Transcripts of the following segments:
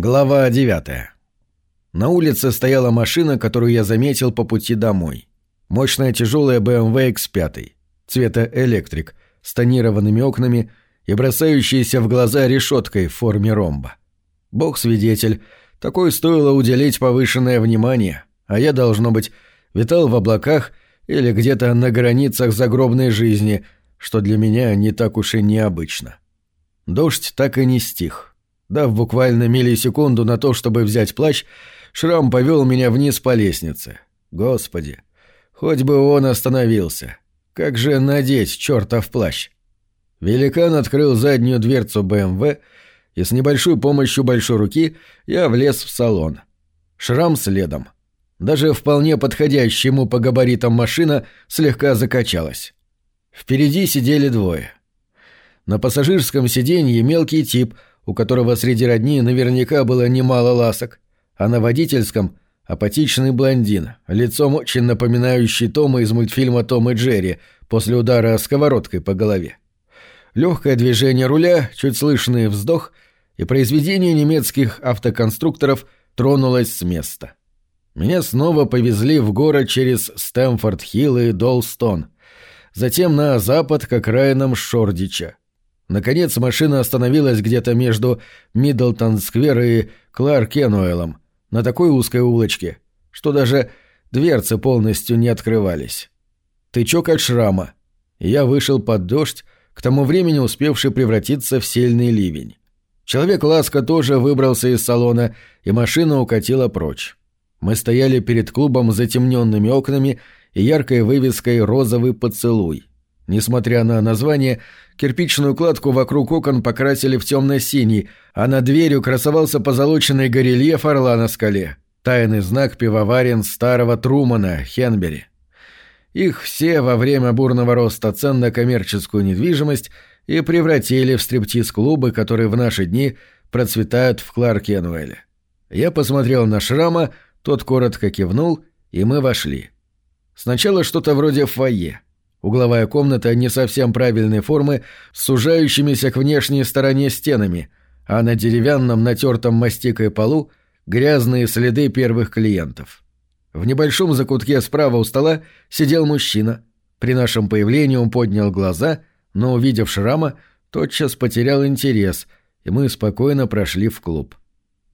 Глава 9. На улице стояла машина, которую я заметил по пути домой. Мощная тяжелая BMW X5, цвета электрик, с тонированными окнами и бросающейся в глаза решеткой в форме ромба. Бог свидетель, такой стоило уделить повышенное внимание, а я, должно быть, витал в облаках или где-то на границах загробной жизни, что для меня не так уж и необычно. Дождь так и не стих. Дав буквально миллисекунду на то, чтобы взять плащ, Шрам повел меня вниз по лестнице. Господи, хоть бы он остановился. Как же надеть чертов плащ? Великан открыл заднюю дверцу БМВ, и с небольшой помощью большой руки я влез в салон. Шрам следом. Даже вполне подходящая ему по габаритам машина слегка закачалась. Впереди сидели двое. На пассажирском сиденье мелкий тип — у которого среди родни наверняка было немало ласок, а на водительском — апатичный блондин, лицом очень напоминающий Тома из мультфильма «Том и Джерри» после удара сковородкой по голове. Легкое движение руля, чуть слышный вздох, и произведение немецких автоконструкторов тронулось с места. Меня снова повезли в город через Стэмфорд-Хилл и Долстон, затем на запад к окраинам Шордича. Наконец машина остановилась где-то между Миддлтон-сквер и Кларк-Кенуэлом, на такой узкой улочке, что даже дверцы полностью не открывались. Тычок от шрама. я вышел под дождь, к тому времени успевший превратиться в сильный ливень. Человек-ласка тоже выбрался из салона, и машина укатила прочь. Мы стояли перед клубом с затемненными окнами и яркой вывеской «Розовый поцелуй». Несмотря на название, кирпичную кладку вокруг окон покрасили в темно-синий, а над дверью красовался позолоченный горельеф орла на скале. Тайный знак пивоварен старого Трумана, Хенбери. Их все во время бурного роста цен на коммерческую недвижимость и превратили в стриптиз-клубы, которые в наши дни процветают в Кларкенуэле. Я посмотрел на Шрама, тот коротко кивнул, и мы вошли. Сначала что-то вроде фойе — Угловая комната не совсем правильной формы, с сужающимися к внешней стороне стенами, а на деревянном натертом мастикой полу грязные следы первых клиентов. В небольшом закутке справа у стола сидел мужчина. При нашем появлении он поднял глаза, но, увидев шрама, тотчас потерял интерес, и мы спокойно прошли в клуб.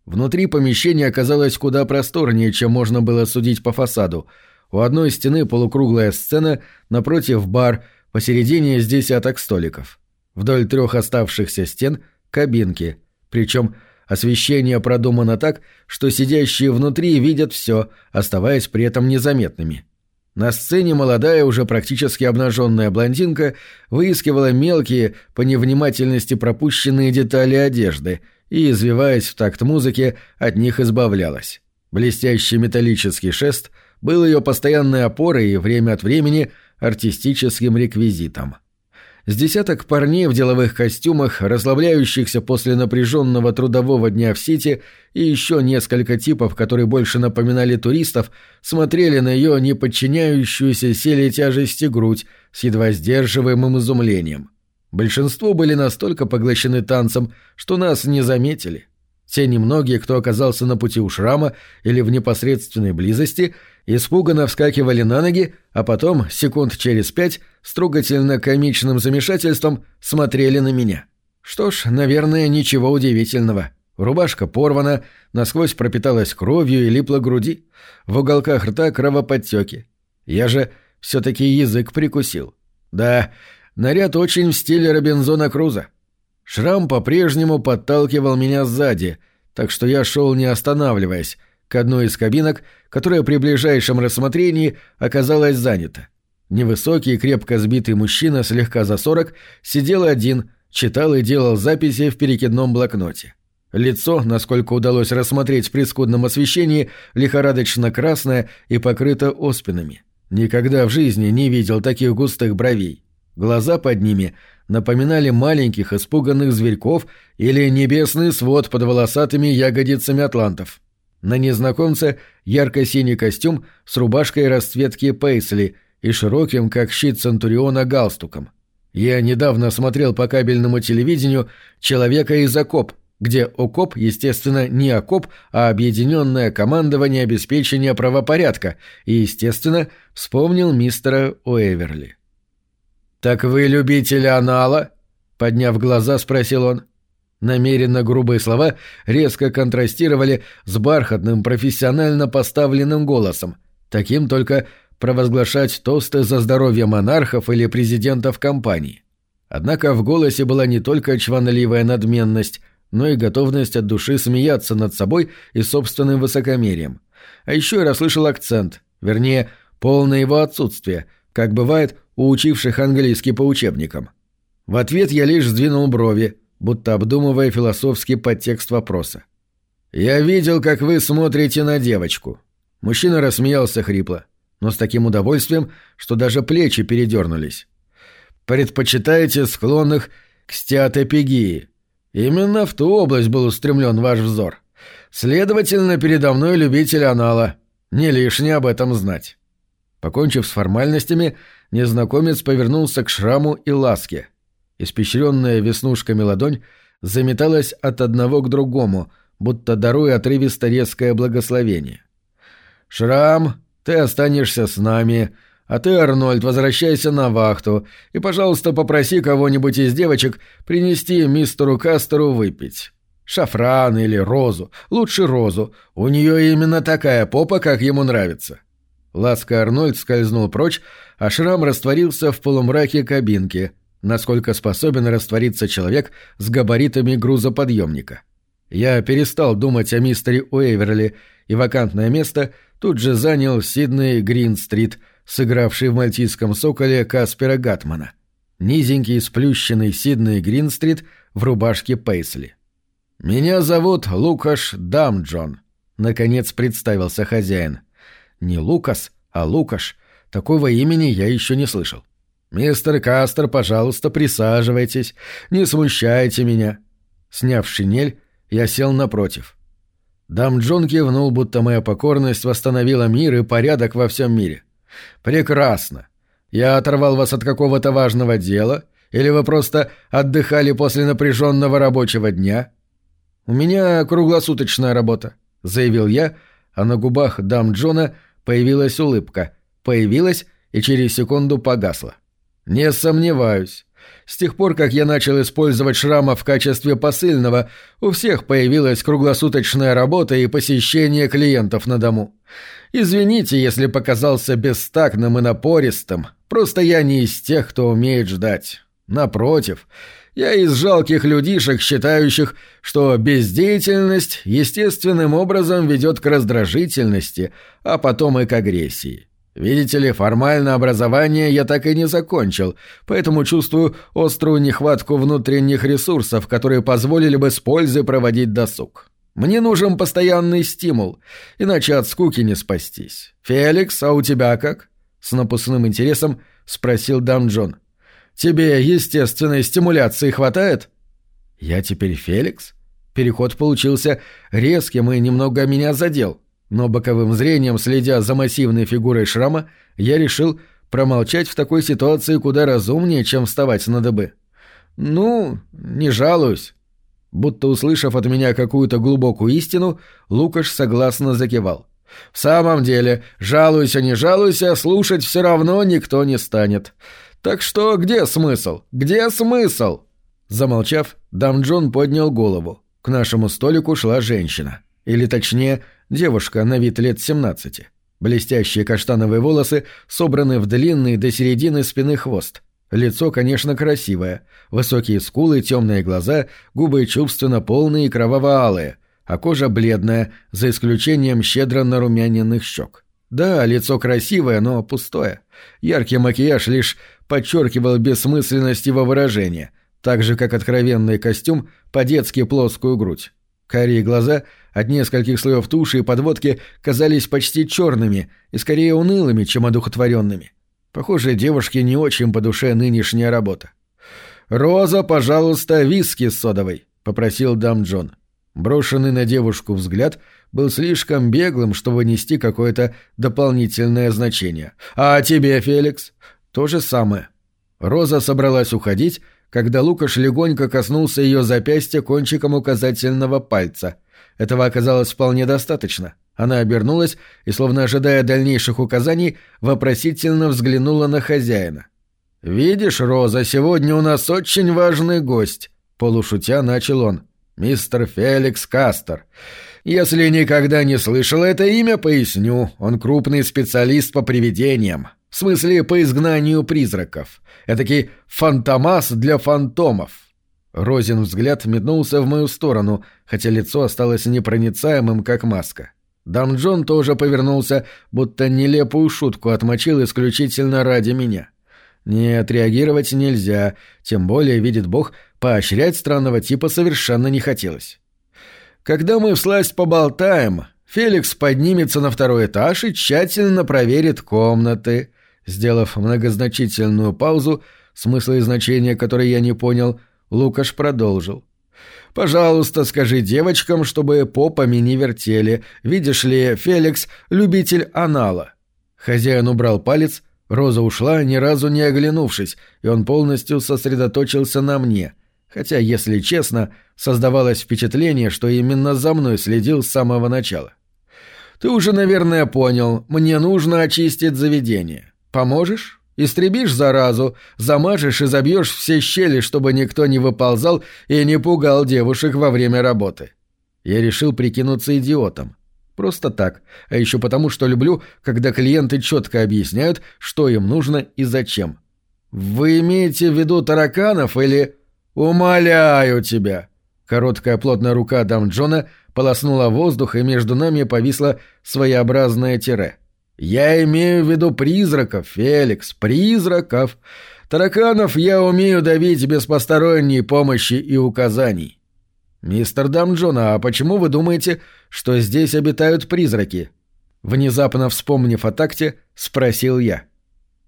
Внутри помещение оказалось куда просторнее, чем можно было судить по фасаду — у одной стены полукруглая сцена, напротив бар, посередине с десяток столиков. Вдоль трех оставшихся стен — кабинки, причем освещение продумано так, что сидящие внутри видят все, оставаясь при этом незаметными. На сцене молодая, уже практически обнаженная блондинка выискивала мелкие, по невнимательности пропущенные детали одежды и, извиваясь в такт музыки, от них избавлялась. Блестящий металлический шест — был ее постоянной опорой и время от времени артистическим реквизитом. С десяток парней в деловых костюмах, расслабляющихся после напряженного трудового дня в Сити, и еще несколько типов, которые больше напоминали туристов, смотрели на ее неподчиняющуюся силе тяжести грудь с едва сдерживаемым изумлением. Большинство были настолько поглощены танцем, что нас не заметили. Те немногие, кто оказался на пути у шрама или в непосредственной близости – испуганно вскакивали на ноги, а потом, секунд через пять, с трогательно-комичным замешательством смотрели на меня. Что ж, наверное, ничего удивительного. Рубашка порвана, насквозь пропиталась кровью и липла груди. В уголках рта кровоподтеки. Я же все-таки язык прикусил. Да, наряд очень в стиле Робинзона Круза. Шрам по-прежнему подталкивал меня сзади, так что я шел не останавливаясь, одной из кабинок, которая при ближайшем рассмотрении оказалась занята. Невысокий крепко сбитый мужчина, слегка за сорок, сидел один, читал и делал записи в перекидном блокноте. Лицо, насколько удалось рассмотреть при скудном освещении, лихорадочно красное и покрыто оспинами. Никогда в жизни не видел таких густых бровей. Глаза под ними напоминали маленьких испуганных зверьков или небесный свод под волосатыми ягодицами атлантов. На незнакомце ярко-синий костюм с рубашкой расцветки пейсли и широким, как щит Центуриона, галстуком. Я недавно смотрел по кабельному телевидению «Человека из окоп», где ОКОП, естественно, не ОКОП, а Объединенное командование обеспечения правопорядка, и, естественно, вспомнил мистера Уэверли. «Так вы любитель анала?» — подняв глаза, спросил он. Намеренно грубые слова резко контрастировали с бархатным, профессионально поставленным голосом, таким только провозглашать тосты за здоровье монархов или президентов компании. Однако в голосе была не только чванливая надменность, но и готовность от души смеяться над собой и собственным высокомерием. А еще я расслышал акцент, вернее, полное его отсутствие, как бывает у учивших английский по учебникам. В ответ я лишь сдвинул брови, будто обдумывая философский подтекст вопроса. «Я видел, как вы смотрите на девочку». Мужчина рассмеялся хрипло, но с таким удовольствием, что даже плечи передернулись. «Предпочитаете склонных к стеатопегии. Именно в ту область был устремлен ваш взор. Следовательно, передо мной любитель анала. Не лишне об этом знать». Покончив с формальностями, незнакомец повернулся к шраму и ласке. Испещренная веснушками ладонь заметалась от одного к другому, будто даруя отрывисто резкое благословение. «Шрам, ты останешься с нами, а ты, Арнольд, возвращайся на вахту и, пожалуйста, попроси кого-нибудь из девочек принести мистеру Кастеру выпить. Шафран или розу. Лучше розу. У нее именно такая попа, как ему нравится». Ласка Арнольд скользнул прочь, а шрам растворился в полумраке кабинки, насколько способен раствориться человек с габаритами грузоподъемника. Я перестал думать о мистере Уэйверли, и вакантное место тут же занял Сидней Грин-стрит, сыгравший в мальтийском соколе Каспера Гатмана. Низенький сплющенный Сидней Грин-стрит в рубашке Пейсли. «Меня зовут Лукаш Дамджон», — наконец представился хозяин. Не Лукас, а Лукаш. Такого имени я еще не слышал. «Мистер Кастер, пожалуйста, присаживайтесь. Не смущайте меня». Сняв шинель, я сел напротив. Дам Джон кивнул, будто моя покорность восстановила мир и порядок во всем мире. «Прекрасно. Я оторвал вас от какого-то важного дела, или вы просто отдыхали после напряженного рабочего дня?» «У меня круглосуточная работа», — заявил я, а на губах дам Джона появилась улыбка. Появилась и через секунду погасла. «Не сомневаюсь. С тех пор, как я начал использовать шрама в качестве посыльного, у всех появилась круглосуточная работа и посещение клиентов на дому. Извините, если показался бестактным и напористым, просто я не из тех, кто умеет ждать. Напротив, я из жалких людишек, считающих, что бездеятельность естественным образом ведет к раздражительности, а потом и к агрессии. Видите ли, формальное образование я так и не закончил, поэтому чувствую острую нехватку внутренних ресурсов, которые позволили бы с пользой проводить досуг. Мне нужен постоянный стимул, иначе от скуки не спастись. «Феликс, а у тебя как?» — с напускным интересом спросил Дан Джон. «Тебе естественной стимуляции хватает?» «Я теперь Феликс?» Переход получился резким и немного меня задел но боковым зрением, следя за массивной фигурой шрама, я решил промолчать в такой ситуации куда разумнее, чем вставать на дыбы. «Ну, не жалуюсь». Будто услышав от меня какую-то глубокую истину, Лукаш согласно закивал. «В самом деле, жалуйся, не жалуйся, слушать все равно никто не станет. Так что где смысл? Где смысл?» Замолчав, Дамджон поднял голову. К нашему столику шла женщина. Или точнее, девушка на вид лет 17. Блестящие каштановые волосы собраны в длинный до середины спины хвост. Лицо, конечно, красивое. Высокие скулы, темные глаза, губы чувственно полные и кроваво-алые, а кожа бледная, за исключением щедро нарумяненных щек. Да, лицо красивое, но пустое. Яркий макияж лишь подчеркивал бессмысленность его выражения, так же, как откровенный костюм по-детски плоскую грудь. Карие глаза от нескольких слоев туши и подводки казались почти черными и скорее унылыми, чем одухотворенными. Похоже, девушке не очень по душе нынешняя работа. «Роза, пожалуйста, виски с содовой», — попросил дам Джон. Брошенный на девушку взгляд был слишком беглым, чтобы нести какое-то дополнительное значение. «А тебе, Феликс?» «То же самое». Роза собралась уходить, когда Лукаш легонько коснулся ее запястья кончиком указательного пальца. Этого оказалось вполне достаточно. Она обернулась и, словно ожидая дальнейших указаний, вопросительно взглянула на хозяина. «Видишь, Роза, сегодня у нас очень важный гость», — полушутя начал он. «Мистер Феликс Кастер. Если никогда не слышал это имя, поясню. Он крупный специалист по привидениям. В смысле, по изгнанию призраков. Этакий фантомас для фантомов. Розин взгляд метнулся в мою сторону, хотя лицо осталось непроницаемым, как маска. Дам Джон тоже повернулся, будто нелепую шутку отмочил исключительно ради меня. Нет, реагировать нельзя, тем более, видит Бог, поощрять странного типа совершенно не хотелось. Когда мы всласть поболтаем, Феликс поднимется на второй этаж и тщательно проверит комнаты. Сделав многозначительную паузу, смысла и значения которой я не понял, Лукаш продолжил. «Пожалуйста, скажи девочкам, чтобы попами не вертели. Видишь ли, Феликс — любитель анала». Хозяин убрал палец, Роза ушла, ни разу не оглянувшись, и он полностью сосредоточился на мне — хотя, если честно, создавалось впечатление, что именно за мной следил с самого начала. «Ты уже, наверное, понял, мне нужно очистить заведение. Поможешь? Истребишь заразу, замажешь и забьешь все щели, чтобы никто не выползал и не пугал девушек во время работы». Я решил прикинуться идиотом. Просто так, а еще потому, что люблю, когда клиенты четко объясняют, что им нужно и зачем. «Вы имеете в виду тараканов или...» «Умоляю тебя!» Короткая плотная рука дам Джона полоснула воздух, и между нами повисло своеобразное тире. «Я имею в виду призраков, Феликс, призраков. Тараканов я умею давить без посторонней помощи и указаний». «Мистер Дамджон, а почему вы думаете, что здесь обитают призраки?» Внезапно вспомнив о такте, спросил я.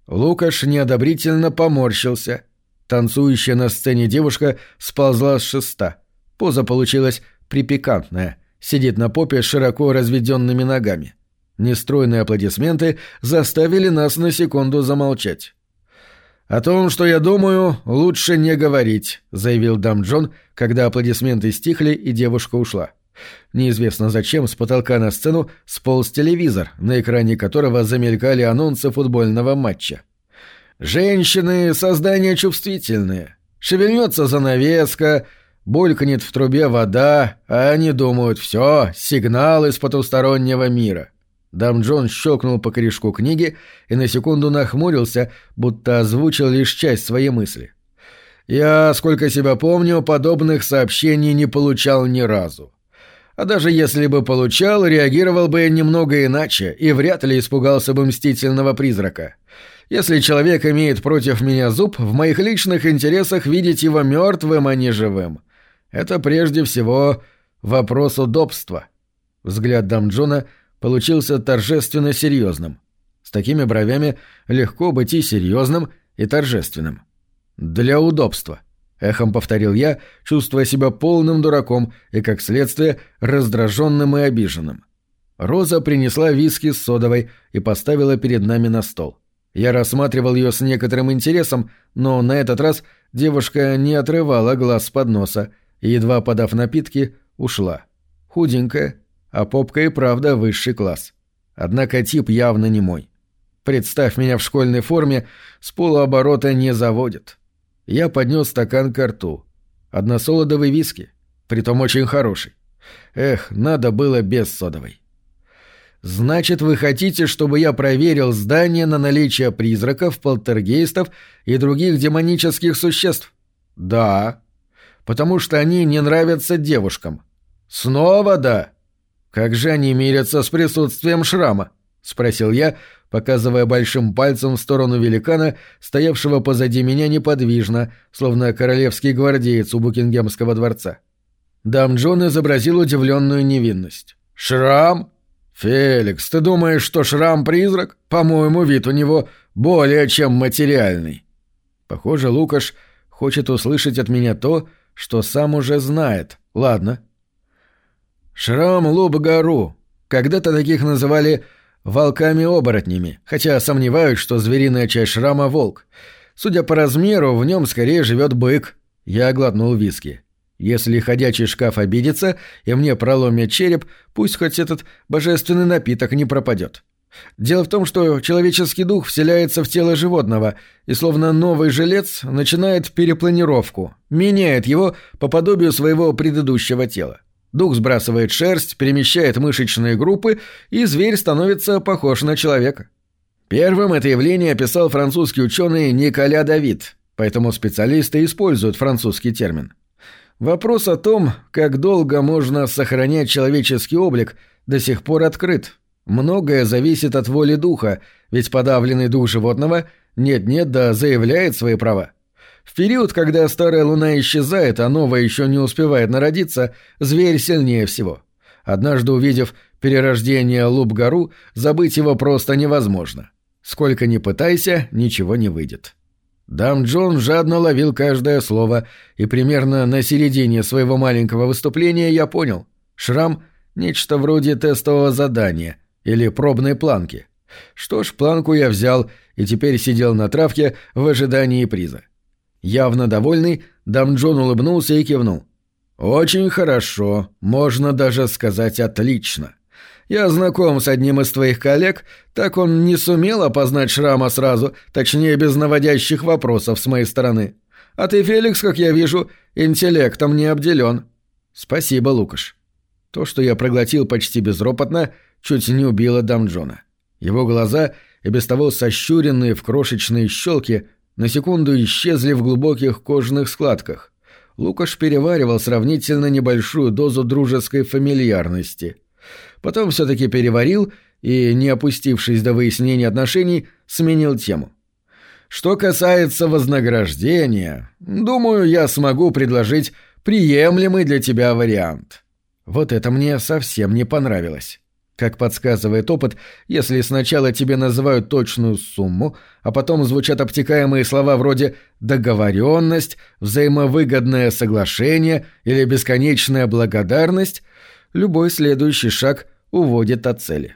Лукаш неодобрительно поморщился — Танцующая на сцене девушка сползла с шеста. Поза получилась припекантная. Сидит на попе с широко разведенными ногами. Нестройные аплодисменты заставили нас на секунду замолчать. «О том, что я думаю, лучше не говорить», — заявил дам Джон, когда аплодисменты стихли и девушка ушла. Неизвестно зачем с потолка на сцену сполз телевизор, на экране которого замелькали анонсы футбольного матча. Женщины — создания чувствительные. Шевельнется занавеска, булькнет в трубе вода, а они думают «все, сигнал из потустороннего мира». Дам Джон щелкнул по корешку книги и на секунду нахмурился, будто озвучил лишь часть своей мысли. «Я, сколько себя помню, подобных сообщений не получал ни разу. А даже если бы получал, реагировал бы немного иначе и вряд ли испугался бы мстительного призрака. Если человек имеет против меня зуб, в моих личных интересах видеть его мертвым, а не живым. Это прежде всего вопрос удобства. Взгляд Дамджона получился торжественно серьезным. С такими бровями легко быть и серьезным, и торжественным. «Для удобства», — эхом повторил я, чувствуя себя полным дураком и, как следствие, раздраженным и обиженным. Роза принесла виски с содовой и поставила перед нами на стол. Я рассматривал ее с некоторым интересом, но на этот раз девушка не отрывала глаз с подноса и, едва подав напитки, ушла. Худенькая, а попка и правда высший класс. Однако тип явно не мой. Представь меня в школьной форме, с полуоборота не заводит. Я поднес стакан к рту. Односолодовый виски, притом очень хороший. Эх, надо было без содовой. «Значит, вы хотите, чтобы я проверил здание на наличие призраков, полтергейстов и других демонических существ?» «Да». «Потому что они не нравятся девушкам». «Снова да». «Как же они мирятся с присутствием шрама?» — спросил я, показывая большим пальцем в сторону великана, стоявшего позади меня неподвижно, словно королевский гвардеец у Букингемского дворца. Дам Джон изобразил удивленную невинность. «Шрам? «Феликс, ты думаешь, что шрам — призрак? По-моему, вид у него более чем материальный». Похоже, Лукаш хочет услышать от меня то, что сам уже знает. Ладно. Шрам Луб-Гару. Когда-то таких называли волками-оборотнями, хотя сомневаюсь, что звериная часть шрама — волк. Судя по размеру, в нем скорее живет бык, Я глотнул виски. Если ходячий шкаф обидится и мне проломит череп, пусть хоть этот божественный напиток не пропадет. Дело в том, что человеческий дух вселяется в тело животного и словно новый жилец начинает перепланировку, меняет его по подобию своего предыдущего тела. Дух сбрасывает шерсть, перемещает мышечные группы, и зверь становится похож на человека. Первым это явление описал французский ученый Николя Давид, поэтому специалисты используют французский термин. Вопрос о том, как долго можно сохранять человеческий облик, до сих пор открыт. Многое зависит от воли духа, ведь подавленный дух животного нет-нет да заявляет свои права. В период, когда старая луна исчезает, а новая еще не успевает народиться, зверь сильнее всего. Однажды увидев перерождение Луб-гору, забыть его просто невозможно. Сколько ни пытайся, ничего не выйдет. Дам Джон жадно ловил каждое слово, и примерно на середине своего маленького выступления я понял. Шрам — нечто вроде тестового задания или пробной планки. Что ж, планку я взял и теперь сидел на травке в ожидании приза. Явно довольный, Дам Джон улыбнулся и кивнул. «Очень хорошо, можно даже сказать отлично. Я знаком с одним из твоих коллег, так он не сумел опознать шрама сразу, точнее, без наводящих вопросов с моей стороны. А ты, Феликс, как я вижу, интеллектом не обделен. Спасибо, Лукаш. То, что я проглотил почти безропотно, чуть не убило Дамджона. Его глаза, и без того сощуренные в крошечные щелки, на секунду исчезли в глубоких кожаных складках. Лукаш переваривал сравнительно небольшую дозу дружеской фамильярности — Потом все-таки переварил и, не опустившись до выяснения отношений, сменил тему. Что касается вознаграждения, думаю, я смогу предложить приемлемый для тебя вариант. Вот это мне совсем не понравилось. Как подсказывает опыт, если сначала тебе называют точную сумму, а потом звучат обтекаемые слова вроде «договоренность», «взаимовыгодное соглашение» или «бесконечная благодарность», любой следующий шаг уводит от цели.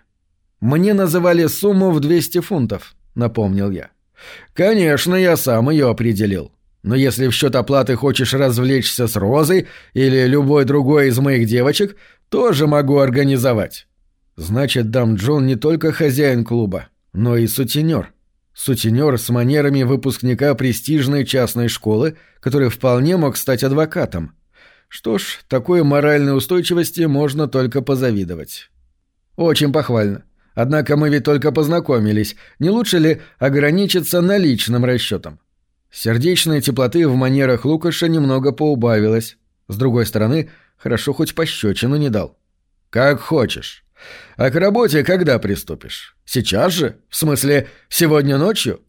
«Мне называли сумму в 200 фунтов», — напомнил я. «Конечно, я сам ее определил. Но если в счет оплаты хочешь развлечься с Розой или любой другой из моих девочек, тоже могу организовать». Значит, дам Джон не только хозяин клуба, но и сутенер. Сутенер с манерами выпускника престижной частной школы, который вполне мог стать адвокатом. Что ж, такой моральной устойчивости можно только позавидовать. Очень похвально. Однако мы ведь только познакомились. Не лучше ли ограничиться наличным расчетом? Сердечной теплоты в манерах Лукаша немного поубавилось. С другой стороны, хорошо хоть пощечину не дал. Как хочешь. А к работе когда приступишь? Сейчас же? В смысле, сегодня ночью?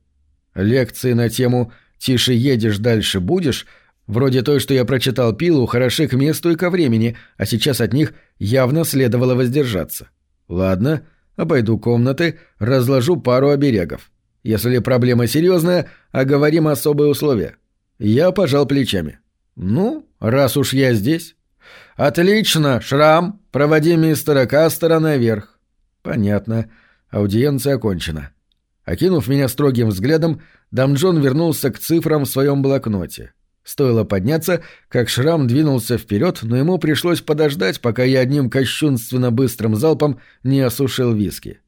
Лекции на тему «Тише едешь, дальше будешь» Вроде той, что я прочитал Пилу, хороши к месту и ко времени, а сейчас от них явно следовало воздержаться. Ладно, обойду комнаты, разложу пару оберегов. Если проблема серьезная, оговорим особые условия. Я пожал плечами. Ну, раз уж я здесь. Отлично, Шрам, проводи мистера Кастера наверх. Понятно. Аудиенция окончена. Окинув меня строгим взглядом, Дамджон вернулся к цифрам в своем блокноте. Стоило подняться, как шрам двинулся вперед, но ему пришлось подождать, пока я одним кощунственно быстрым залпом не осушил виски.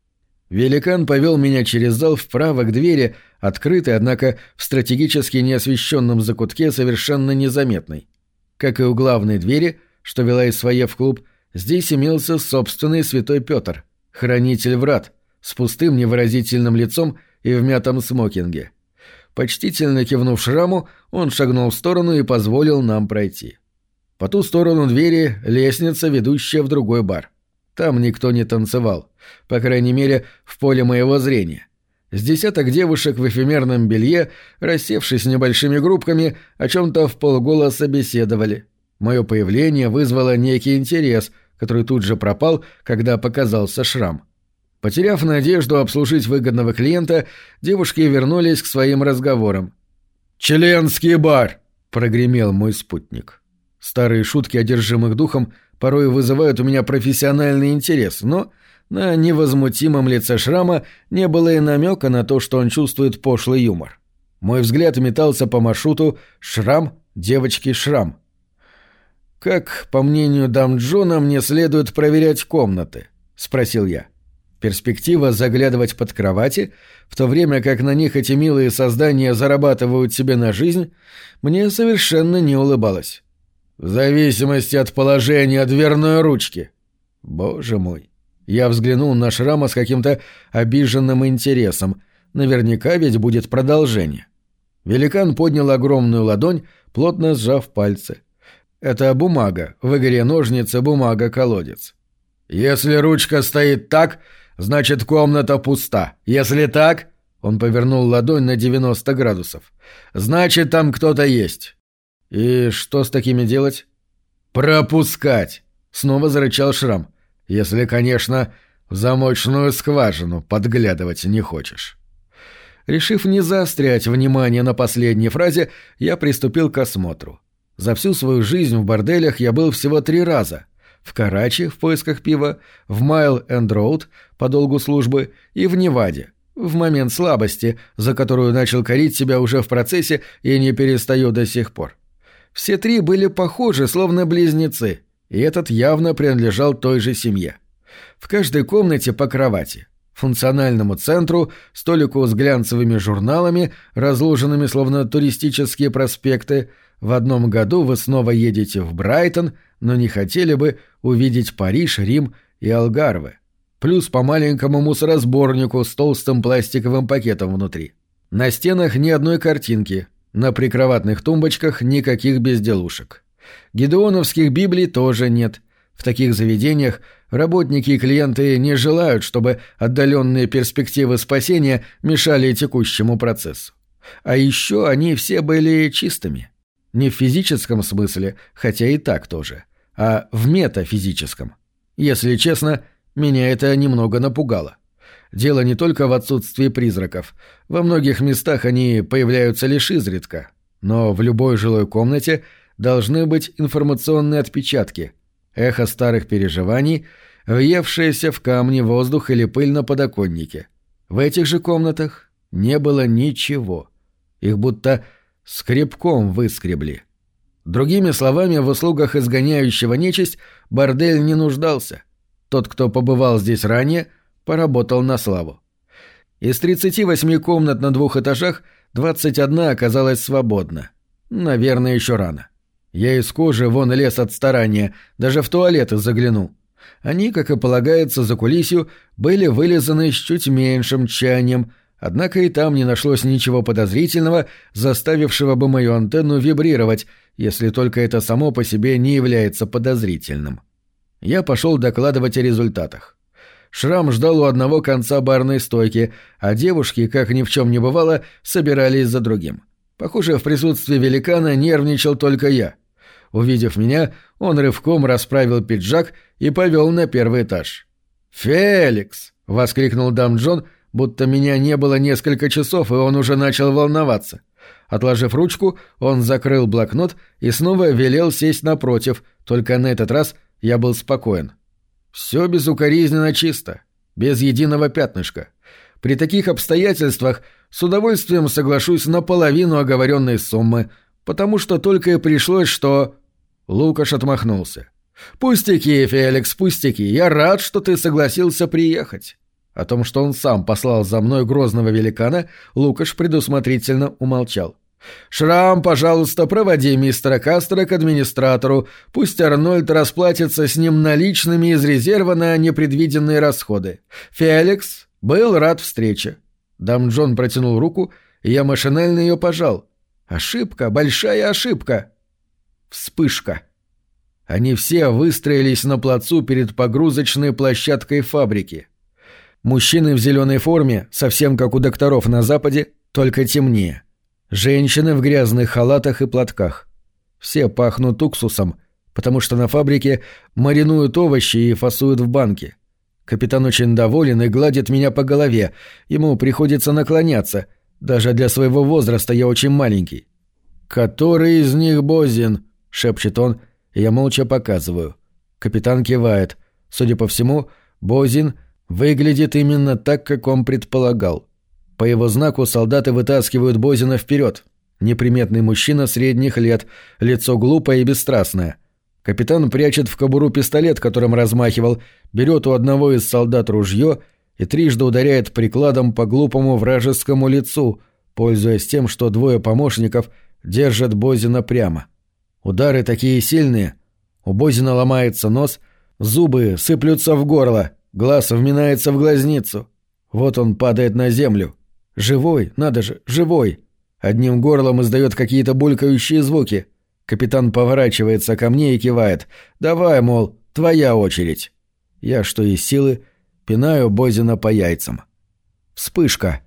Великан повел меня через зал вправо к двери, открытой, однако в стратегически неосвещенном закутке совершенно незаметной. Как и у главной двери, что вела из своей в клуб, здесь имелся собственный святой Петр, хранитель врат, с пустым невыразительным лицом и в мятом смокинге. Почтительно кивнув шраму, он шагнул в сторону и позволил нам пройти. По ту сторону двери лестница, ведущая в другой бар. Там никто не танцевал, по крайней мере, в поле моего зрения. С десяток девушек в эфемерном белье, рассевшись небольшими группками, о чем-то в полголоса беседовали. Мое появление вызвало некий интерес, который тут же пропал, когда показался шрам. — Потеряв надежду обслужить выгодного клиента, девушки вернулись к своим разговорам. «Членский бар!» — прогремел мой спутник. Старые шутки одержимых духом порой вызывают у меня профессиональный интерес, но на невозмутимом лице шрама не было и намека на то, что он чувствует пошлый юмор. Мой взгляд метался по маршруту «Шрам», девочки Шрам. «Как, по мнению дам Джона, мне следует проверять комнаты?» — спросил я. Перспектива заглядывать под кровати, в то время как на них эти милые создания зарабатывают себе на жизнь, мне совершенно не улыбалась. В зависимости от положения дверной ручки. Боже мой. Я взглянул на шрама с каким-то обиженным интересом. Наверняка ведь будет продолжение. Великан поднял огромную ладонь, плотно сжав пальцы. Это бумага, в игре ножницы бумага-колодец. «Если ручка стоит так, значит комната пуста. Если так...» Он повернул ладонь на 90 градусов. «Значит, там кто-то есть». «И что с такими делать?» «Пропускать!» — снова зарычал Шрам. «Если, конечно, в замочную скважину подглядывать не хочешь». Решив не заострять внимание на последней фразе, я приступил к осмотру. За всю свою жизнь в борделях я был всего три раза. В Карачи в поисках пива, в Майл энд Роуд по долгу службы и в Неваде, в момент слабости, за которую начал корить себя уже в процессе и не перестаю до сих пор. Все три были похожи, словно близнецы, и этот явно принадлежал той же семье. В каждой комнате по кровати – функциональному центру, столику с глянцевыми журналами, разложенными словно туристические проспекты. В одном году вы снова едете в Брайтон, но не хотели бы увидеть Париж, Рим и Алгарве. Плюс по маленькому мусоросборнику с толстым пластиковым пакетом внутри. На стенах ни одной картинки, на прикроватных тумбочках никаких безделушек. Гедеоновских библий тоже нет. В таких заведениях Работники и клиенты не желают, чтобы отдаленные перспективы спасения мешали текущему процессу. А еще они все были чистыми. Не в физическом смысле, хотя и так тоже, а в метафизическом. Если честно, меня это немного напугало. Дело не только в отсутствии призраков. Во многих местах они появляются лишь изредка. Но в любой жилой комнате должны быть информационные отпечатки, эхо старых переживаний — въевшаяся в камни, воздух или пыль на подоконнике. В этих же комнатах не было ничего. Их будто скребком выскребли. Другими словами, в услугах изгоняющего нечисть бордель не нуждался. Тот, кто побывал здесь ранее, поработал на славу. Из 38 комнат на двух этажах 21 оказалась свободна. Наверное, еще рано. Я из кожи вон лез от старания, даже в туалеты заглянул. Они, как и полагается за кулисью, были вылизаны с чуть меньшим тщанием, однако и там не нашлось ничего подозрительного, заставившего бы мою антенну вибрировать, если только это само по себе не является подозрительным. Я пошел докладывать о результатах. Шрам ждал у одного конца барной стойки, а девушки, как ни в чем не бывало, собирались за другим. Похоже, в присутствии великана нервничал только я — Увидев меня, он рывком расправил пиджак и повел на первый этаж. «Феликс!» — воскликнул дам Джон, будто меня не было несколько часов, и он уже начал волноваться. Отложив ручку, он закрыл блокнот и снова велел сесть напротив, только на этот раз я был спокоен. Все безукоризненно чисто, без единого пятнышка. При таких обстоятельствах с удовольствием соглашусь на половину оговоренной суммы, потому что только и пришлось, что... Лукаш отмахнулся. «Пустяки, Феликс, пустяки. Я рад, что ты согласился приехать». О том, что он сам послал за мной грозного великана, Лукаш предусмотрительно умолчал. «Шрам, пожалуйста, проводи мистера Кастера к администратору. Пусть Арнольд расплатится с ним наличными из резерва на непредвиденные расходы. Феликс был рад встрече». Дам Джон протянул руку, и я машинально ее пожал. «Ошибка, большая ошибка». Вспышка. Они все выстроились на плацу перед погрузочной площадкой фабрики. Мужчины в зеленой форме, совсем как у докторов на Западе, только темнее. Женщины в грязных халатах и платках. Все пахнут уксусом, потому что на фабрике маринуют овощи и фасуют в банке. Капитан очень доволен и гладит меня по голове. Ему приходится наклоняться. Даже для своего возраста я очень маленький. «Который из них Бозин?» шепчет он, и я молча показываю. Капитан кивает. Судя по всему, Бозин выглядит именно так, как он предполагал. По его знаку солдаты вытаскивают Бозина вперед. Неприметный мужчина средних лет, лицо глупое и бесстрастное. Капитан прячет в кобуру пистолет, которым размахивал, берет у одного из солдат ружье и трижды ударяет прикладом по глупому вражескому лицу, пользуясь тем, что двое помощников держат Бозина прямо. Удары такие сильные. У Бозина ломается нос, зубы сыплются в горло, глаз вминается в глазницу. Вот он падает на землю. Живой, надо же, живой. Одним горлом издает какие-то булькающие звуки. Капитан поворачивается ко мне и кивает. «Давай, мол, твоя очередь». Я, что из силы, пинаю Бозина по яйцам. Вспышка.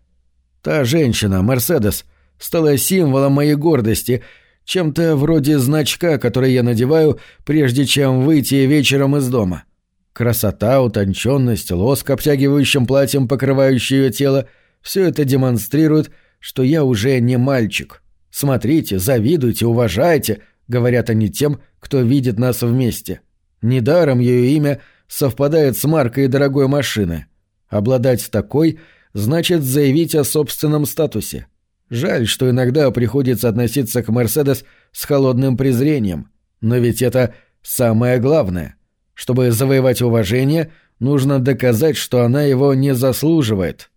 Та женщина, Мерседес, стала символом моей гордости, чем-то вроде значка, который я надеваю, прежде чем выйти вечером из дома. Красота, утонченность, лоск, обтягивающим платьем покрывающий ее тело — все это демонстрирует, что я уже не мальчик. Смотрите, завидуйте, уважайте, говорят они тем, кто видит нас вместе. Недаром ее имя совпадает с маркой дорогой машины. Обладать такой значит заявить о собственном статусе. Жаль, что иногда приходится относиться к «Мерседес» с холодным презрением. Но ведь это самое главное. Чтобы завоевать уважение, нужно доказать, что она его не заслуживает.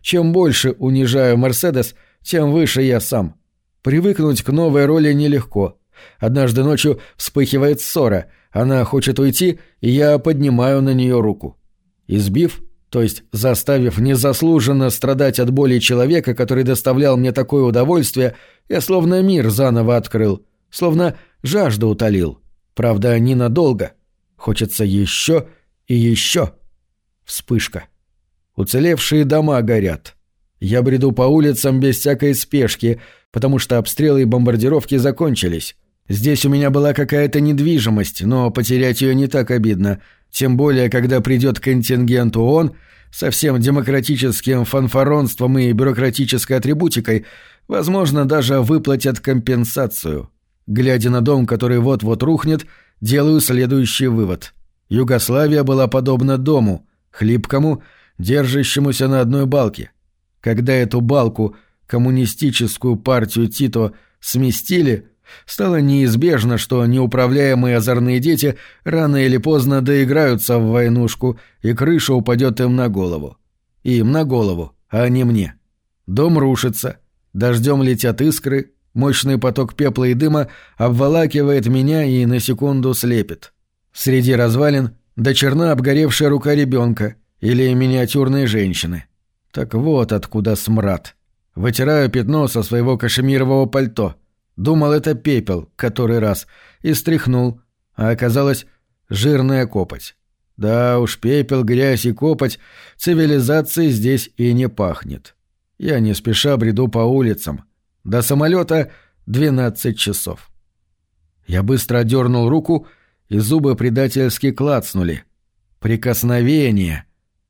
Чем больше унижаю «Мерседес», тем выше я сам. Привыкнуть к новой роли нелегко. Однажды ночью вспыхивает ссора, она хочет уйти, и я поднимаю на нее руку. Избив, то есть заставив незаслуженно страдать от боли человека, который доставлял мне такое удовольствие, я словно мир заново открыл, словно жажду утолил. Правда, ненадолго. Хочется еще и еще. Вспышка. Уцелевшие дома горят. Я бреду по улицам без всякой спешки, потому что обстрелы и бомбардировки закончились. Здесь у меня была какая-то недвижимость, но потерять ее не так обидно, тем более, когда придет контингент ООН со всем демократическим фанфаронством и бюрократической атрибутикой, возможно, даже выплатят компенсацию. Глядя на дом, который вот-вот рухнет, делаю следующий вывод. Югославия была подобна дому, хлипкому, держащемуся на одной балке. Когда эту балку, коммунистическую партию Тито, сместили, стало неизбежно, что неуправляемые озорные дети рано или поздно доиграются в войнушку, и крыша упадет им на голову. Им на голову, а не мне. Дом рушится, дождем летят искры, мощный поток пепла и дыма обволакивает меня и на секунду слепит. Среди развалин до черна обгоревшая рука ребенка или миниатюрной женщины — так вот откуда смрад. Вытираю пятно со своего кашемирового пальто. Думал, это пепел, который раз, и стряхнул, а оказалось жирная копоть. Да уж, пепел, грязь и копоть цивилизации здесь и не пахнет. Я не спеша бреду по улицам. До самолета 12 часов. Я быстро дернул руку, и зубы предательски клацнули. Прикосновение.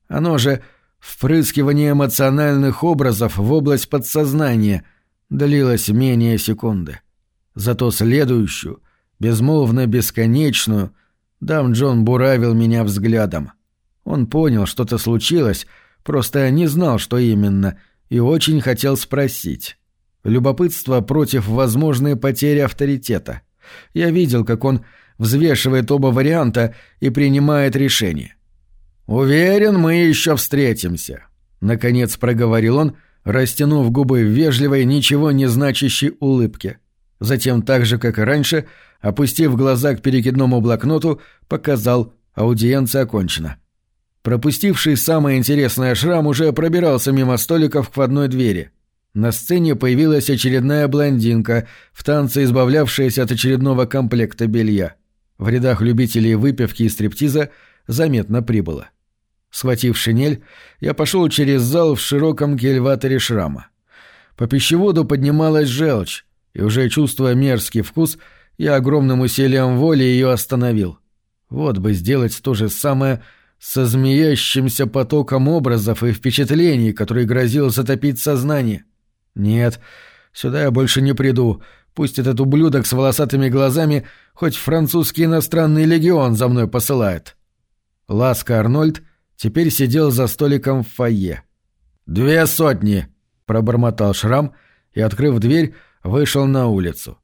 Оно же Впрыскивание эмоциональных образов в область подсознания длилось менее секунды. Зато следующую, безмолвно бесконечную, дам Джон буравил меня взглядом. Он понял, что-то случилось, просто не знал, что именно, и очень хотел спросить. Любопытство против возможной потери авторитета. Я видел, как он взвешивает оба варианта и принимает решение. «Уверен, мы еще встретимся», — наконец проговорил он, растянув губы в вежливой, ничего не значащей улыбке. Затем, так же, как и раньше, опустив глаза к перекидному блокноту, показал «аудиенция окончена». Пропустивший самое интересное шрам уже пробирался мимо столиков к входной двери. На сцене появилась очередная блондинка, в танце избавлявшаяся от очередного комплекта белья. В рядах любителей выпивки и стриптиза заметно прибыло. Схватив шинель, я пошел через зал в широком кельваторе шрама. По пищеводу поднималась желчь, и уже чувствуя мерзкий вкус, я огромным усилием воли ее остановил. Вот бы сделать то же самое со змеящимся потоком образов и впечатлений, который грозил затопить сознание. Нет, сюда я больше не приду. Пусть этот ублюдок с волосатыми глазами хоть французский иностранный легион за мной посылает. Ласка Арнольд — теперь сидел за столиком в фойе. «Две сотни!» — пробормотал Шрам и, открыв дверь, вышел на улицу.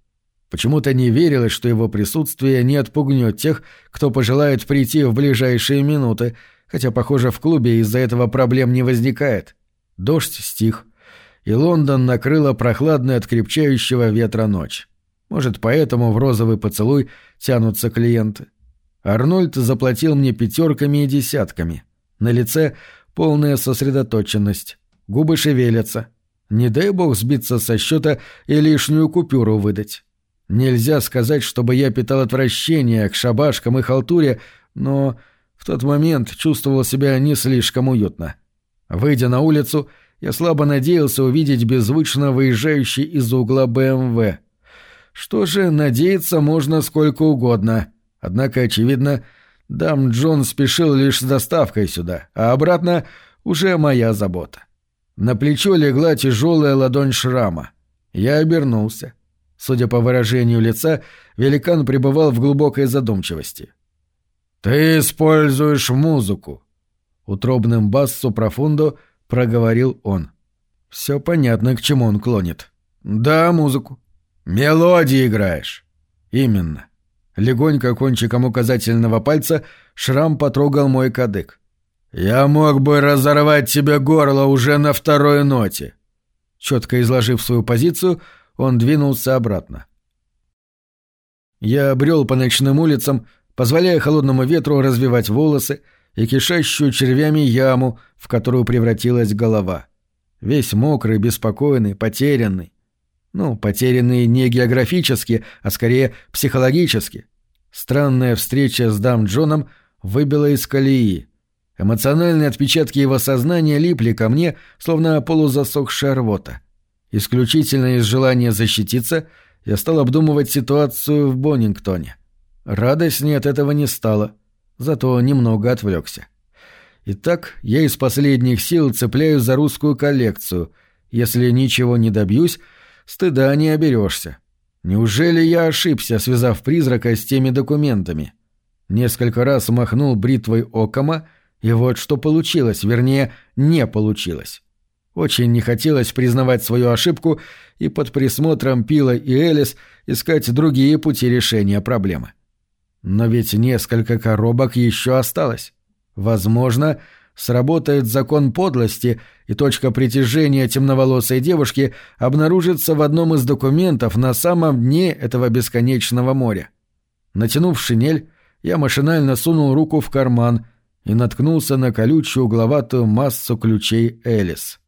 Почему-то не верилось, что его присутствие не отпугнет тех, кто пожелает прийти в ближайшие минуты, хотя, похоже, в клубе из-за этого проблем не возникает. Дождь стих, и Лондон накрыла прохладная от крепчающего ветра ночь. Может, поэтому в розовый поцелуй тянутся клиенты. Арнольд заплатил мне пятерками и десятками. На лице полная сосредоточенность. Губы шевелятся. Не дай бог сбиться со счета и лишнюю купюру выдать. Нельзя сказать, чтобы я питал отвращение к шабашкам и халтуре, но в тот момент чувствовал себя не слишком уютно. Выйдя на улицу, я слабо надеялся увидеть беззвучно выезжающий из угла БМВ. Что же, надеяться можно сколько угодно. Однако, очевидно, дам Джон спешил лишь с доставкой сюда, а обратно уже моя забота. На плечо легла тяжелая ладонь шрама. Я обернулся. Судя по выражению лица, великан пребывал в глубокой задумчивости. «Ты используешь музыку!» Утробным бассу профунду проговорил он. «Все понятно, к чему он клонит». «Да, музыку». «Мелодии играешь». «Именно». Легонько кончиком указательного пальца Шрам потрогал мой кадык. «Я мог бы разорвать тебе горло уже на второй ноте». Четко изложив свою позицию, он двинулся обратно. Я брел по ночным улицам, позволяя холодному ветру развивать волосы и кишащую червями яму, в которую превратилась голова. Весь мокрый, беспокойный, потерянный. Ну, потерянный не географически, а скорее психологически. Странная встреча с дам Джоном выбила из колеи. Эмоциональные отпечатки его сознания липли ко мне, словно полузасохшая рвота. Исключительно из желания защититься я стал обдумывать ситуацию в Боннингтоне. Радостнее от этого не стало, зато немного отвлекся. Итак, я из последних сил цепляюсь за русскую коллекцию. Если ничего не добьюсь, стыда не оберешься. Неужели я ошибся, связав призрака с теми документами? Несколько раз махнул бритвой окома, и вот что получилось, вернее, не получилось. Очень не хотелось признавать свою ошибку и под присмотром Пила и Элис искать другие пути решения проблемы. Но ведь несколько коробок еще осталось. Возможно, сработает закон подлости, и точка притяжения темноволосой девушки обнаружится в одном из документов на самом дне этого бесконечного моря. Натянув шинель, я машинально сунул руку в карман и наткнулся на колючую угловатую массу ключей Элис.